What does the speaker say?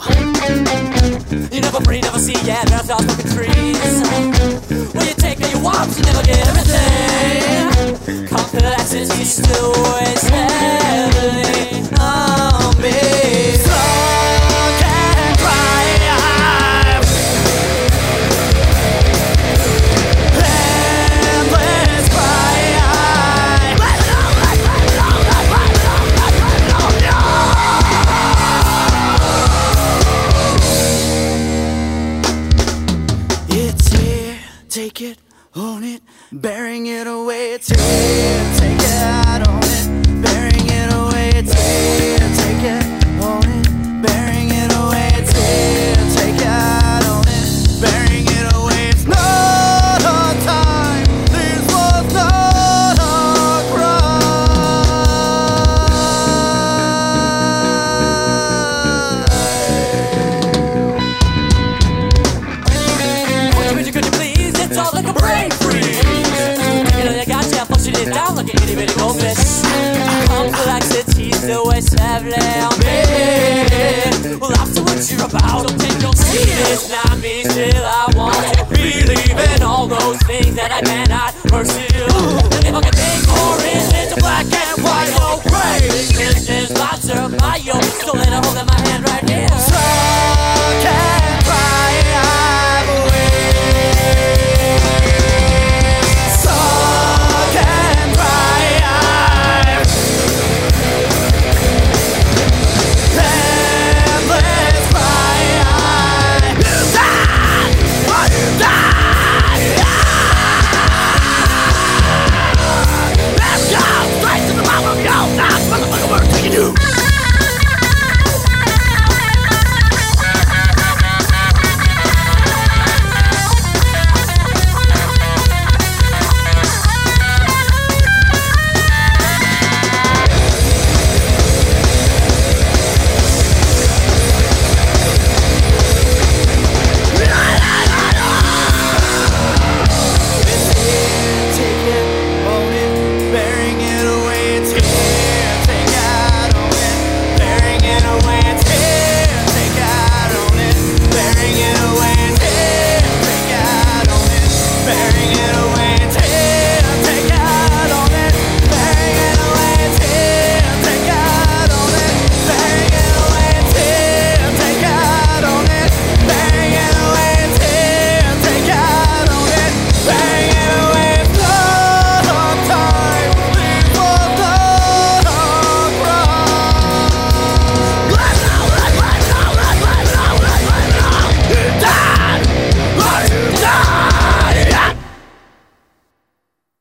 You never breathe, never see, yeah, there's all fucking trees. When you take what you want, you never get everything. Complexity still weighs heavily take it, own it, bearing it away. It's here, take it, own it, bearing it away. Take it, own it, brain freeze. You know, you got you pushing it down like an itty bitty goldfish. Complexity still weighs heavily on me. Well, after what you're about, don't think you'll see this. Not me, still I want to believe in all those things that I cannot